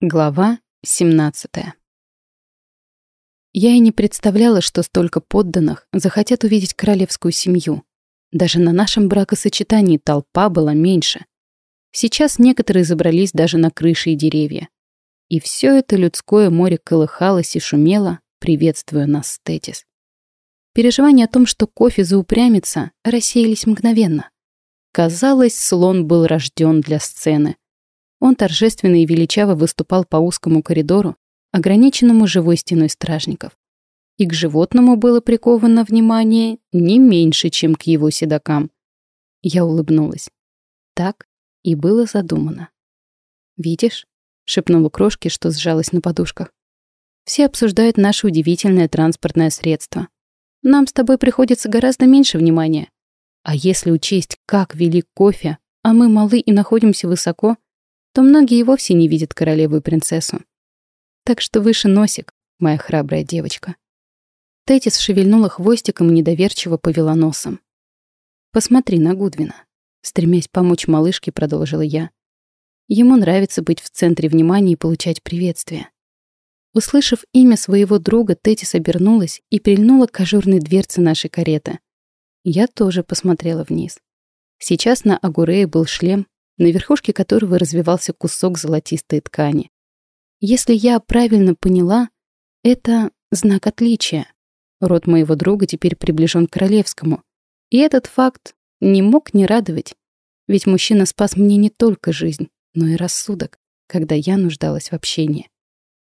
Глава 17 Я и не представляла, что столько подданных захотят увидеть королевскую семью. Даже на нашем бракосочетании толпа была меньше. Сейчас некоторые забрались даже на крыши и деревья. И все это людское море колыхалось и шумело, приветствуя нас Тетис. Переживания о том, что кофе заупрямится, рассеялись мгновенно. Казалось, слон был рожден для сцены — он торжественно и величаво выступал по узкому коридору, ограниченному живой стеной стражников. И к животному было приковано внимание не меньше, чем к его седокам. Я улыбнулась. Так и было задумано. «Видишь?» — шепнула крошки, что сжалась на подушках. «Все обсуждают наше удивительное транспортное средство. Нам с тобой приходится гораздо меньше внимания. А если учесть, как велик кофе, а мы малы и находимся высоко, то многие и вовсе не видят королеву и принцессу. Так что выше носик, моя храбрая девочка. Тетис шевельнула хвостиком и недоверчиво повела носом. «Посмотри на Гудвина», — стремясь помочь малышке, продолжила я. Ему нравится быть в центре внимания и получать приветствие. Услышав имя своего друга, Тетис обернулась и прильнула к ажурной дверце нашей кареты. Я тоже посмотрела вниз. Сейчас на Агурее был шлем, на верхушке которого развивался кусок золотистой ткани. Если я правильно поняла, это знак отличия. Род моего друга теперь приближен к королевскому. И этот факт не мог не радовать, ведь мужчина спас мне не только жизнь, но и рассудок, когда я нуждалась в общении.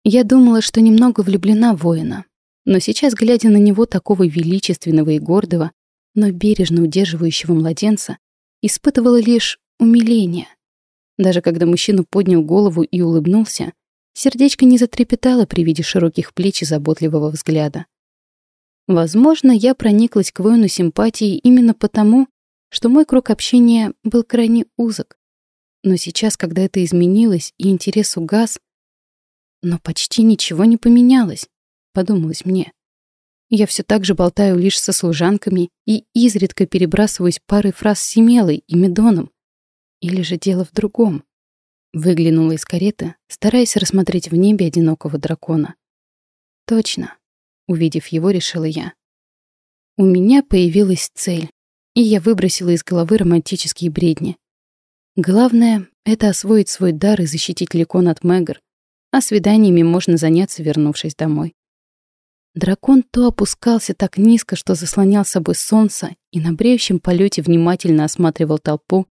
Я думала, что немного влюблена в воина, но сейчас, глядя на него такого величественного и гордого, но бережно удерживающего младенца, испытывала лишь умиление. Даже когда мужчина поднял голову и улыбнулся, сердечко не затрепетало при виде широких плеч и заботливого взгляда. Возможно, я прониклась к воину симпатией именно потому, что мой круг общения был крайне узок. Но сейчас, когда это изменилось и интерес угас, но почти ничего не поменялось, подумалось мне. Я все так же болтаю лишь со служанками и изредка перебрасываюсь парой фраз с Семелой и Медоном, или же дело в другом? Выглянула из кареты, стараясь рассмотреть в небе одинокого дракона. Точно. Увидев его, решила я. У меня появилась цель, и я выбросила из головы романтические бредни. Главное — это освоить свой дар и защитить Ликон от Мэгр, а свиданиями можно заняться, вернувшись домой. Дракон то опускался так низко, что заслонял собой солнце, и на бреющем полете внимательно осматривал толпу,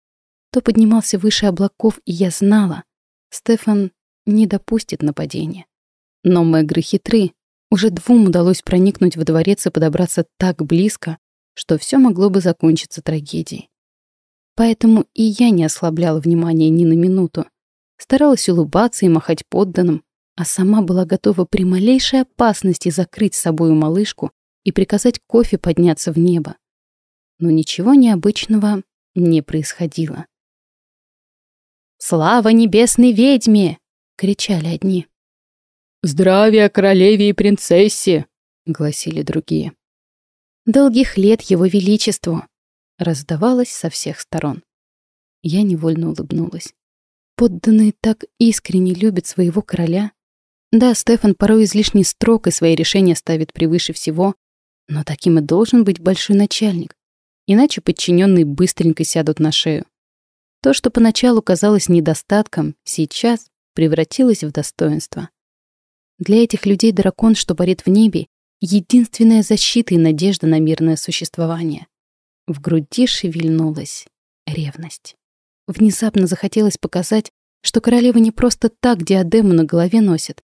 то поднимался выше облаков, и я знала, Стефан не допустит нападения. Но мэгры хитры. Уже двум удалось проникнуть во дворец и подобраться так близко, что все могло бы закончиться трагедией. Поэтому и я не ослабляла внимания ни на минуту. Старалась улыбаться и махать подданным, а сама была готова при малейшей опасности закрыть с собою малышку и приказать кофе подняться в небо. Но ничего необычного не происходило. «Слава небесной ведьме!» — кричали одни. «Здравия королеве и принцессе!» — гласили другие. «Долгих лет его величеству!» — раздавалось со всех сторон. Я невольно улыбнулась. Подданные так искренне любят своего короля. Да, Стефан порой излишне строг и свои решения ставит превыше всего, но таким и должен быть большой начальник. Иначе подчиненные быстренько сядут на шею. То, что поначалу казалось недостатком, сейчас превратилось в достоинство. Для этих людей дракон, что парит в небе, единственная защита и надежда на мирное существование. В груди шевельнулась ревность. Внезапно захотелось показать, что королева не просто так диадему на голове носит.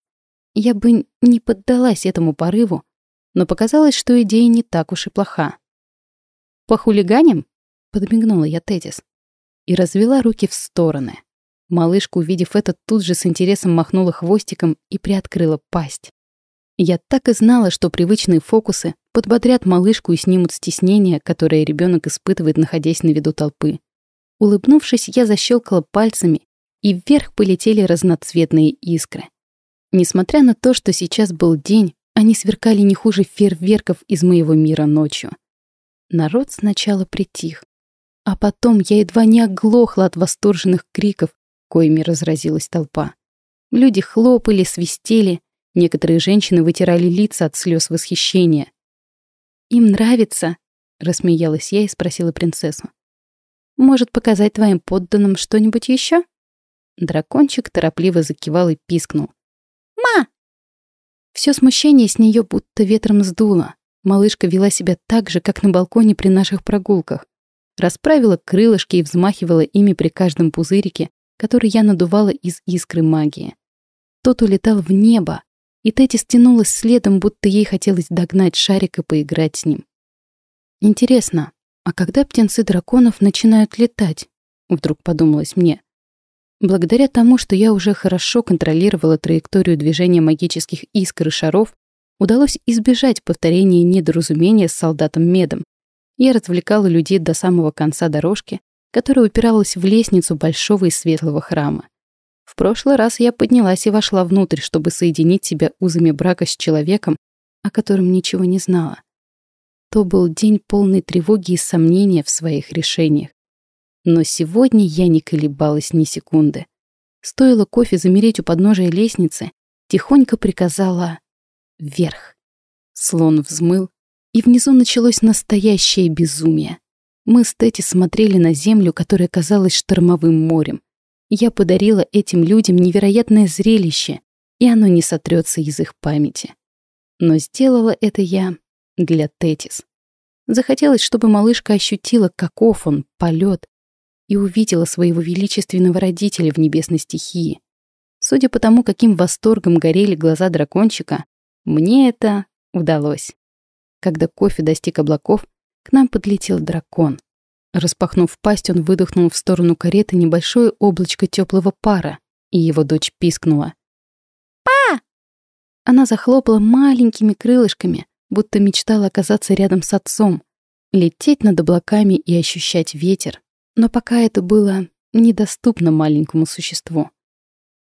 Я бы не поддалась этому порыву, но показалось, что идея не так уж и плоха. «По хулиганям?» — подмигнула я Тедис и развела руки в стороны. Малышка, увидев это, тут же с интересом махнула хвостиком и приоткрыла пасть. Я так и знала, что привычные фокусы подбодрят малышку и снимут стеснение, которое ребенок испытывает, находясь на виду толпы. Улыбнувшись, я защелкала пальцами, и вверх полетели разноцветные искры. Несмотря на то, что сейчас был день, они сверкали не хуже фейерверков из моего мира ночью. Народ сначала притих, а потом я едва не оглохла от восторженных криков, коими разразилась толпа. Люди хлопали, свистели, некоторые женщины вытирали лица от слез восхищения. «Им нравится?» — рассмеялась я и спросила принцессу. «Может, показать твоим подданным что-нибудь еще?» Дракончик торопливо закивал и пискнул. «Ма!» Все смущение с нее будто ветром сдуло. Малышка вела себя так же, как на балконе при наших прогулках. Расправила крылышки и взмахивала ими при каждом пузырике, который я надувала из искры магии. Тот улетал в небо, и Тетти стянулась следом, будто ей хотелось догнать шарик и поиграть с ним. Интересно, а когда птенцы драконов начинают летать? Вдруг подумалось мне. Благодаря тому, что я уже хорошо контролировала траекторию движения магических искр и шаров, удалось избежать повторения недоразумения с солдатом Медом. Я развлекала людей до самого конца дорожки, которая упиралась в лестницу большого и светлого храма. В прошлый раз я поднялась и вошла внутрь, чтобы соединить себя узами брака с человеком, о котором ничего не знала. То был день полной тревоги и сомнения в своих решениях. Но сегодня я не колебалась ни секунды. Стоило кофе замереть у подножия лестницы, тихонько приказала «Вверх». Слон взмыл, и внизу началось настоящее безумие. Мы с Тетти смотрели на землю, которая казалась штормовым морем. Я подарила этим людям невероятное зрелище, и оно не сотрется из их памяти. Но сделала это я для Тетис. Захотелось, чтобы малышка ощутила, каков он, полет, и увидела своего величественного родителя в небесной стихии. Судя по тому, каким восторгом горели глаза дракончика, мне это удалось. Когда кофе достиг облаков, к нам подлетел дракон. Распахнув пасть, он выдохнул в сторону кареты небольшое облачко теплого пара, и его дочь пискнула. «Па!» Она захлопала маленькими крылышками, будто мечтала оказаться рядом с отцом, лететь над облаками и ощущать ветер. Но пока это было недоступно маленькому существу.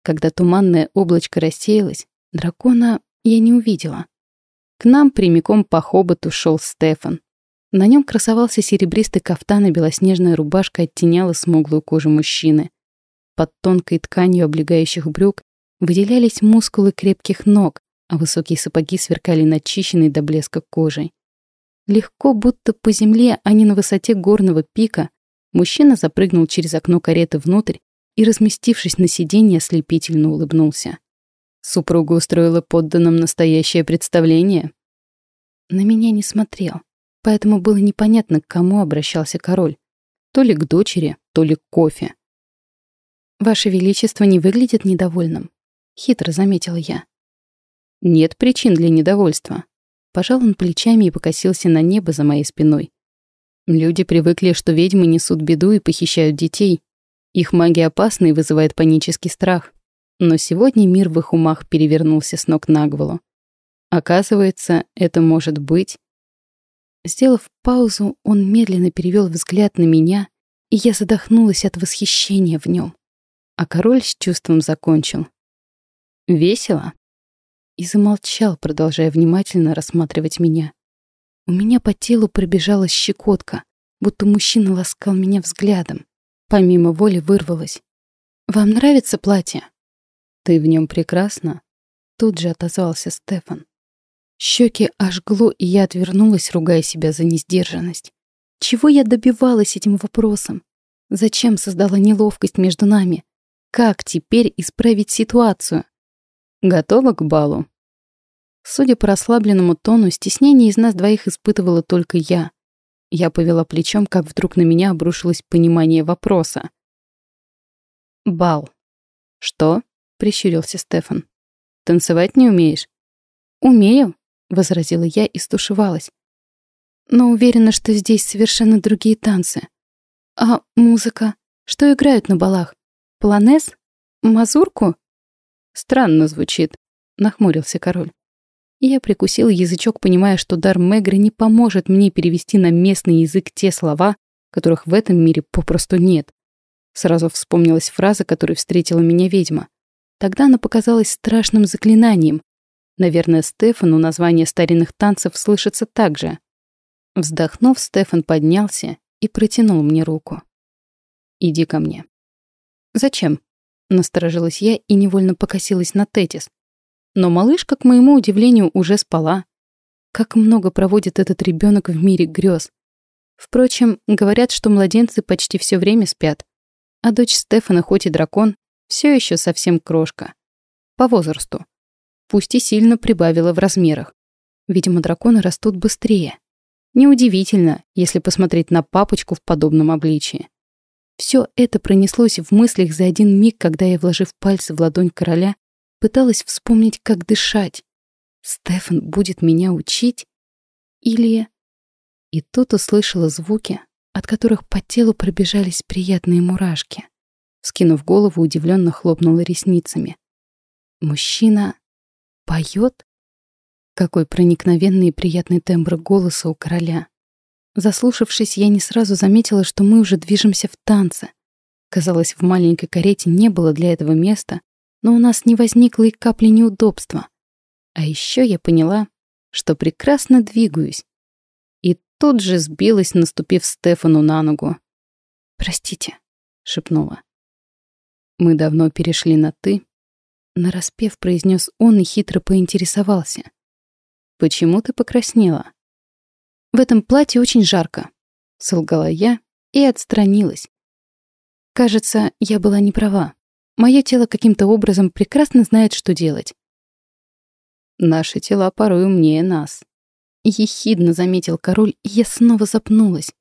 Когда туманное облачко рассеялось, дракона я не увидела. К нам прямиком по хоботу шел Стефан. На нем красовался серебристый кафтан, и белоснежная рубашка оттеняла смуглую кожу мужчины. Под тонкой тканью облегающих брюк выделялись мускулы крепких ног, а высокие сапоги сверкали начищенной до блеска кожей. Легко, будто по земле, а не на высоте горного пика, мужчина запрыгнул через окно кареты внутрь и, разместившись на сиденье, ослепительно улыбнулся. Супруга устроила подданным настоящее представление. На меня не смотрел поэтому было непонятно, к кому обращался король. То ли к дочери, то ли к кофе. «Ваше Величество не выглядит недовольным», — хитро заметила я. «Нет причин для недовольства». Пожал он плечами и покосился на небо за моей спиной. Люди привыкли, что ведьмы несут беду и похищают детей. Их магия опасна и вызывает панический страх. Но сегодня мир в их умах перевернулся с ног на голову. Оказывается, это может быть Сделав паузу, он медленно перевел взгляд на меня, и я задохнулась от восхищения в нем. А король с чувством закончил. «Весело?» И замолчал, продолжая внимательно рассматривать меня. У меня по телу пробежала щекотка, будто мужчина ласкал меня взглядом. Помимо воли вырвалось. «Вам нравится платье?» «Ты в нем прекрасна», — тут же отозвался Стефан. Щеки ожгло, и я отвернулась, ругая себя за несдержанность. Чего я добивалась этим вопросом? Зачем создала неловкость между нами? Как теперь исправить ситуацию? Готова к балу? Судя по расслабленному тону, стеснение из нас двоих испытывала только я. Я повела плечом, как вдруг на меня обрушилось понимание вопроса. «Бал». «Что?» — прищурился Стефан. «Танцевать не умеешь?» «Умею», — возразила я и стушевалась. «Но уверена, что здесь совершенно другие танцы. А музыка? Что играют на балах? Полонез? Мазурку?» «Странно звучит», — нахмурился король. Я прикусил язычок, понимая, что дар Мегры не поможет мне перевести на местный язык те слова, которых в этом мире попросту нет. Сразу вспомнилась фраза, которой встретила меня ведьма. Тогда она показалась страшным заклинанием, Наверное, Стефану название старинных танцев слышится так же. Вздохнув, Стефан поднялся и протянул мне руку. «Иди ко мне». «Зачем?» Насторожилась я и невольно покосилась на Тетис. Но малышка, к моему удивлению, уже спала. Как много проводит этот ребенок в мире грез. Впрочем, говорят, что младенцы почти все время спят. А дочь Стефана, хоть и дракон, все еще совсем крошка. По возрасту. Пусть и сильно прибавила в размерах. Видимо, драконы растут быстрее. Неудивительно, если посмотреть на папочку в подобном обличии. Все это пронеслось в мыслях за один миг, когда я, вложив пальцы в ладонь короля, пыталась вспомнить, как дышать. Стефан будет меня учить? Или... И тут услышала звуки, от которых по телу пробежались приятные мурашки. Скинув голову, удивленно хлопнула ресницами. Мужчина поет? Какой проникновенный и приятный тембр голоса у короля. Заслушавшись, я не сразу заметила, что мы уже движемся в танце. Казалось, в маленькой карете не было для этого места, но у нас не возникло и капли неудобства. А еще я поняла, что прекрасно двигаюсь. И тут же сбилась, наступив Стефану на ногу. «Простите», — шепнула. «Мы давно перешли на «ты», — нараспев произнес он и хитро поинтересовался. «Почему ты покраснела?» В этом платье очень жарко», — солгала я и отстранилась. Кажется, я была не права. Мое тело каким-то образом прекрасно знает, что делать. «Наши тела порой умнее нас», — ехидно заметил король, и я снова запнулась.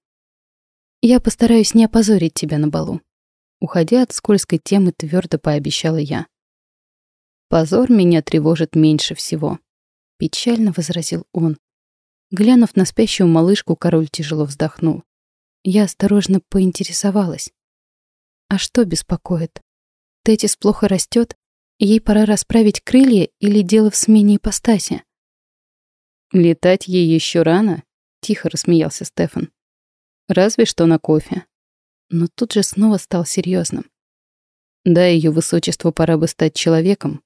«Я постараюсь не опозорить тебя на балу», — уходя от скользкой темы, твердо пообещала я. «Позор меня тревожит меньше всего», — печально возразил он. Глянув на спящую малышку, король тяжело вздохнул. Я осторожно поинтересовалась. А что беспокоит? Тетис плохо растет, ей пора расправить крылья или дело в смене ипостаси? Летать ей еще рано, тихо рассмеялся Стефан. Разве что на кофе. Но тут же снова стал серьезным. Да, ее высочеству пора бы стать человеком.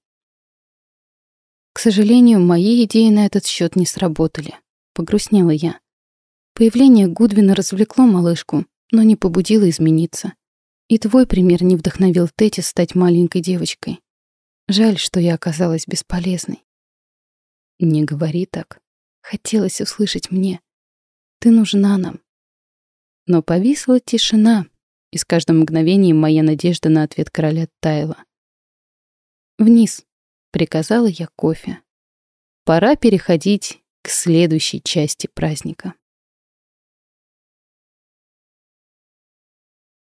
К сожалению, мои идеи на этот счет не сработали погрустнела я. Появление Гудвина развлекло малышку, но не побудило измениться. И твой пример не вдохновил Тети стать маленькой девочкой. Жаль, что я оказалась бесполезной. Не говори так. Хотелось услышать мне. Ты нужна нам. Но повисла тишина, и с каждым мгновением моя надежда на ответ короля таяла. «Вниз», — приказала я кофе. «Пора переходить к следующей части праздника.